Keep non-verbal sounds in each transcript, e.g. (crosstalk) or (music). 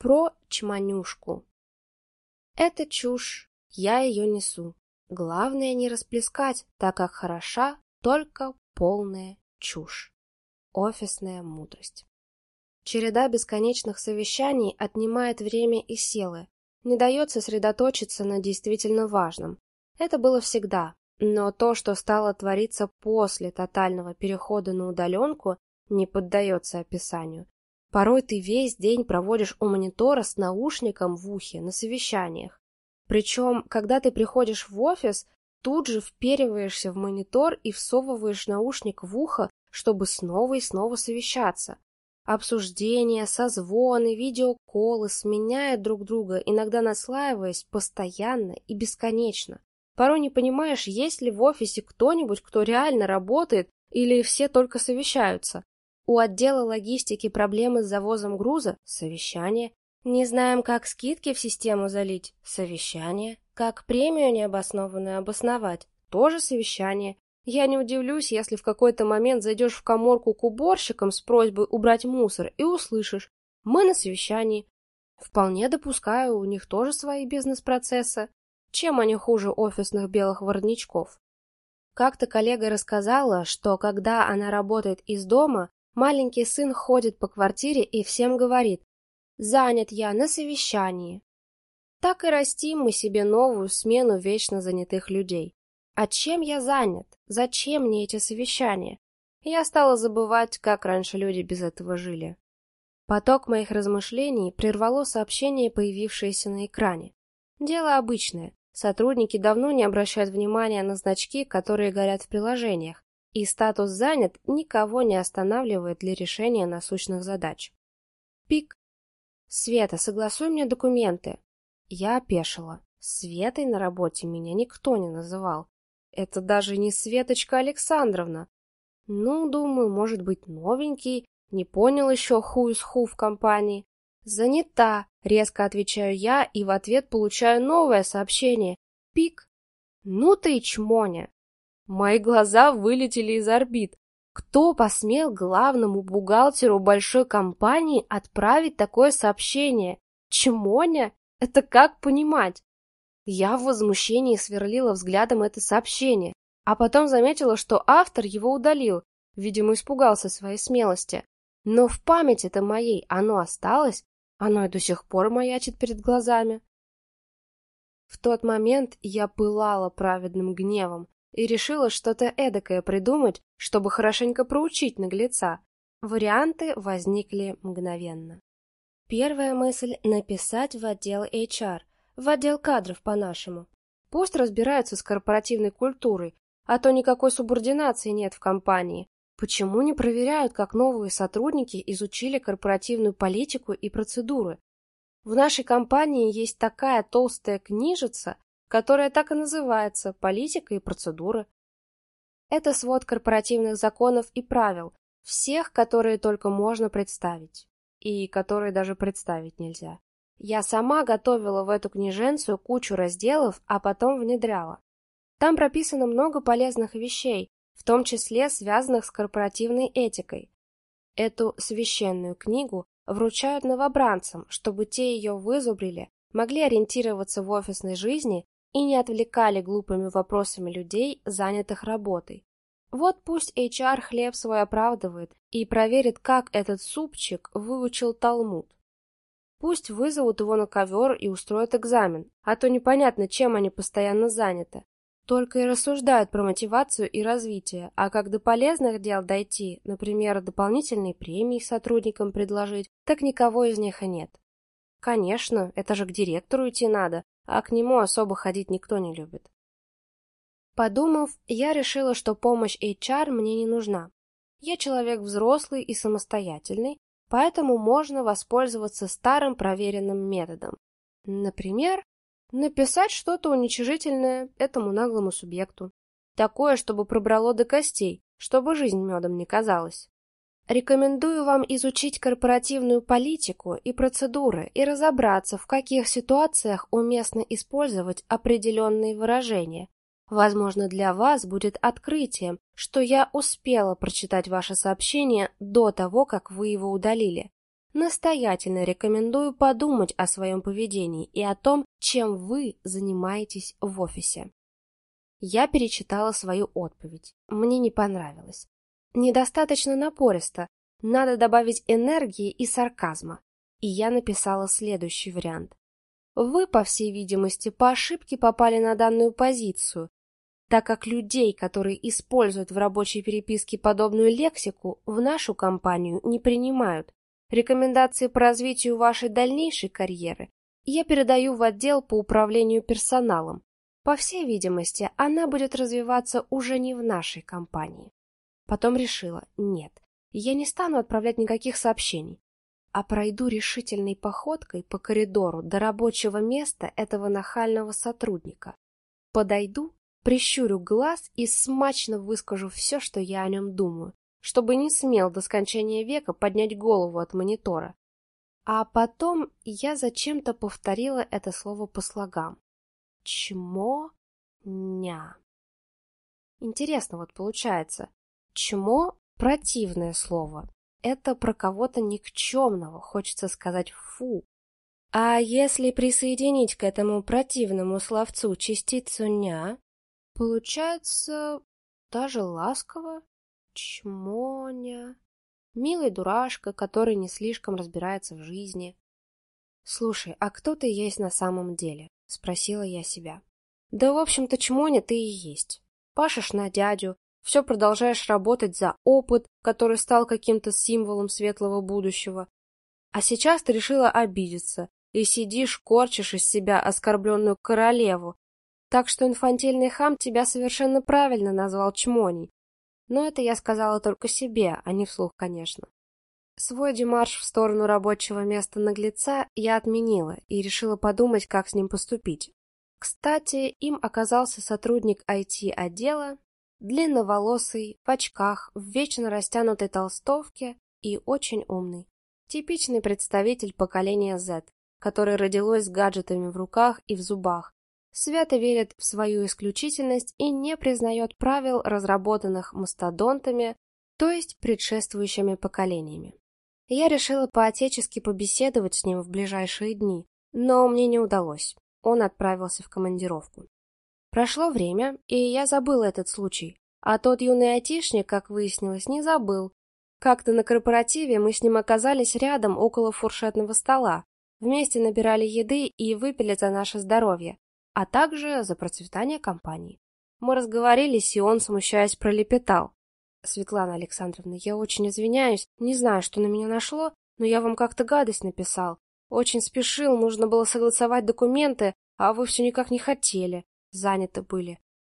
Про чманюшку. Это чушь, я ее несу. Главное не расплескать, так как хороша только полная чушь. Офисная мудрость. Череда бесконечных совещаний отнимает время и силы, не дает сосредоточиться на действительно важном. Это было всегда, но то, что стало твориться после тотального перехода на удаленку, не поддается описанию. Порой ты весь день проводишь у монитора с наушником в ухе на совещаниях. Причем, когда ты приходишь в офис, тут же впериваешься в монитор и всовываешь наушник в ухо, чтобы снова и снова совещаться. Обсуждения, созвоны, видеоколы сменяют друг друга, иногда наслаиваясь постоянно и бесконечно. Порой не понимаешь, есть ли в офисе кто-нибудь, кто реально работает, или все только совещаются. У отдела логистики проблемы с завозом груза – совещание. Не знаем, как скидки в систему залить – совещание. Как премию необоснованную обосновать – тоже совещание. Я не удивлюсь, если в какой-то момент зайдешь в коморку к уборщикам с просьбой убрать мусор и услышишь «Мы на совещании». Вполне допускаю, у них тоже свои бизнес-процессы. Чем они хуже офисных белых воротничков? Как-то коллега рассказала, что когда она работает из дома, Маленький сын ходит по квартире и всем говорит «Занят я на совещании». Так и растим мы себе новую смену вечно занятых людей. А чем я занят? Зачем мне эти совещания? Я стала забывать, как раньше люди без этого жили. Поток моих размышлений прервало сообщение, появившееся на экране. Дело обычное. Сотрудники давно не обращают внимания на значки, которые горят в приложениях, и статус «занят» никого не останавливает для решения насущных задач. Пик. «Света, согласуй мне документы». Я опешила. Светой на работе меня никто не называл. Это даже не Светочка Александровна. Ну, думаю, может быть, новенький, не понял еще ху из ху в компании. «Занята», — резко отвечаю я и в ответ получаю новое сообщение. Пик. «Ну ты и чмоня». Мои глаза вылетели из орбит. Кто посмел главному бухгалтеру большой компании отправить такое сообщение? Чмоня? Это как понимать? Я в возмущении сверлила взглядом это сообщение, а потом заметила, что автор его удалил, видимо, испугался своей смелости. Но в памяти-то моей оно осталось, оно и до сих пор маячит перед глазами. В тот момент я пылала праведным гневом, и решила что-то эдакое придумать, чтобы хорошенько проучить наглеца. Варианты возникли мгновенно. Первая мысль – написать в отдел HR, в отдел кадров по-нашему. Пусть разбираются с корпоративной культурой, а то никакой субординации нет в компании. Почему не проверяют, как новые сотрудники изучили корпоративную политику и процедуры? В нашей компании есть такая толстая книжица, которая так и называется «Политика и процедуры». Это свод корпоративных законов и правил, всех, которые только можно представить, и которые даже представить нельзя. Я сама готовила в эту книженцию кучу разделов, а потом внедряла. Там прописано много полезных вещей, в том числе связанных с корпоративной этикой. Эту священную книгу вручают новобранцам, чтобы те ее вызубрили, могли ориентироваться в офисной жизни и не отвлекали глупыми вопросами людей, занятых работой. Вот пусть HR хлеб свой оправдывает и проверит, как этот супчик выучил Талмуд. Пусть вызовут его на ковер и устроят экзамен, а то непонятно, чем они постоянно заняты. Только и рассуждают про мотивацию и развитие, а как до полезных дел дойти, например, дополнительные премии сотрудникам предложить, так никого из них и нет. Конечно, это же к директору идти надо, а к нему особо ходить никто не любит. Подумав, я решила, что помощь HR мне не нужна. Я человек взрослый и самостоятельный, поэтому можно воспользоваться старым проверенным методом. Например, написать что-то уничижительное этому наглому субъекту. Такое, чтобы пробрало до костей, чтобы жизнь медом не казалась. Рекомендую вам изучить корпоративную политику и процедуры и разобраться, в каких ситуациях уместно использовать определенные выражения. Возможно, для вас будет открытием, что я успела прочитать ваше сообщение до того, как вы его удалили. настоятельно рекомендую подумать о своем поведении и о том, чем вы занимаетесь в офисе. Я перечитала свою отповедь. Мне не понравилось. Недостаточно напористо, надо добавить энергии и сарказма. И я написала следующий вариант. Вы, по всей видимости, по ошибке попали на данную позицию, так как людей, которые используют в рабочей переписке подобную лексику, в нашу компанию не принимают. Рекомендации по развитию вашей дальнейшей карьеры я передаю в отдел по управлению персоналом. По всей видимости, она будет развиваться уже не в нашей компании. Потом решила, нет, я не стану отправлять никаких сообщений, а пройду решительной походкой по коридору до рабочего места этого нахального сотрудника. Подойду Прищурю глаз и смачно выскажу все, что я о нем думаю, чтобы не смел до скончания века поднять голову от монитора. А потом я зачем-то повторила это слово по слогам. Чмо-ня. Интересно вот получается. Чмо – противное слово. Это про кого-то никчемного, хочется сказать фу. А если присоединить к этому противному словцу частицу «ня», Получается, даже ласково, чмоня, милый дурашка, который не слишком разбирается в жизни. «Слушай, а кто ты есть на самом деле?» — спросила я себя. «Да, в общем-то, чмоня ты и есть. Пашешь на дядю, все продолжаешь работать за опыт, который стал каким-то символом светлого будущего. А сейчас ты решила обидеться и сидишь, корчишь из себя оскорбленную королеву, так что инфантильный хам тебя совершенно правильно назвал чмоней. Но это я сказала только себе, а не вслух, конечно. Свой демарш в сторону рабочего места наглеца я отменила и решила подумать, как с ним поступить. Кстати, им оказался сотрудник IT-отдела, длинноволосый, в очках, в вечно растянутой толстовке и очень умный. Типичный представитель поколения Z, который родилось с гаджетами в руках и в зубах, свято верит в свою исключительность и не признает правил, разработанных мастодонтами, то есть предшествующими поколениями. Я решила по-отечески побеседовать с ним в ближайшие дни, но мне не удалось. Он отправился в командировку. Прошло время, и я забыл этот случай, а тот юный айтишник, как выяснилось, не забыл. Как-то на корпоративе мы с ним оказались рядом около фуршетного стола, вместе набирали еды и выпили за наше здоровье, а также за процветание компании. Мы разговорились, и он, смущаясь, пролепетал. «Светлана Александровна, я очень извиняюсь, не знаю, что на меня нашло, но я вам как-то гадость написал. Очень спешил, нужно было согласовать документы, а вы все никак не хотели, заняты были.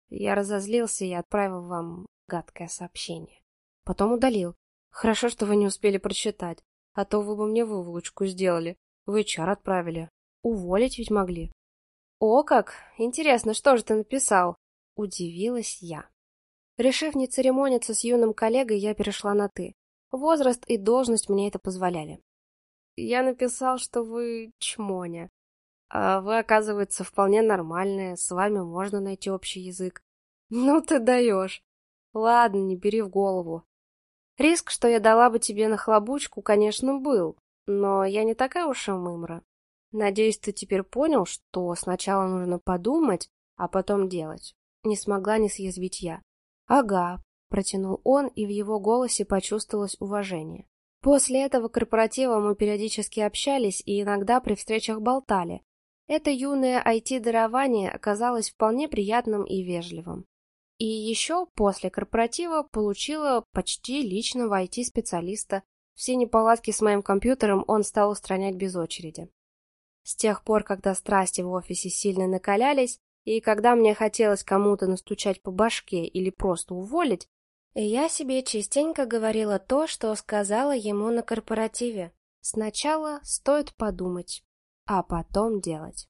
Я разозлился и отправил вам гадкое сообщение. Потом удалил. Хорошо, что вы не успели прочитать, а то вы бы мне выволочку сделали. Вы чар отправили. Уволить ведь могли. «О как! Интересно, что же ты написал?» – удивилась я. Решив не церемониться с юным коллегой, я перешла на «ты». Возраст и должность мне это позволяли. Я написал, что вы чмоня. А вы, оказывается, вполне нормальная, с вами можно найти общий язык. (laughs) Ну ты даешь. Ладно, не бери в голову. Риск, что я дала бы тебе нахлобучку, конечно, был, но я не такая уж и мымра. Надеюсь, ты теперь понял, что сначала нужно подумать, а потом делать. Не смогла не съязвить я. Ага, протянул он, и в его голосе почувствовалось уважение. После этого корпоратива мы периодически общались и иногда при встречах болтали. Это юное IT-дарование оказалось вполне приятным и вежливым. И еще после корпоратива получила почти личного IT-специалиста. Все неполадки с моим компьютером он стал устранять без очереди. С тех пор, когда страсти в офисе сильно накалялись, и когда мне хотелось кому-то настучать по башке или просто уволить, я себе частенько говорила то, что сказала ему на корпоративе. Сначала стоит подумать, а потом делать.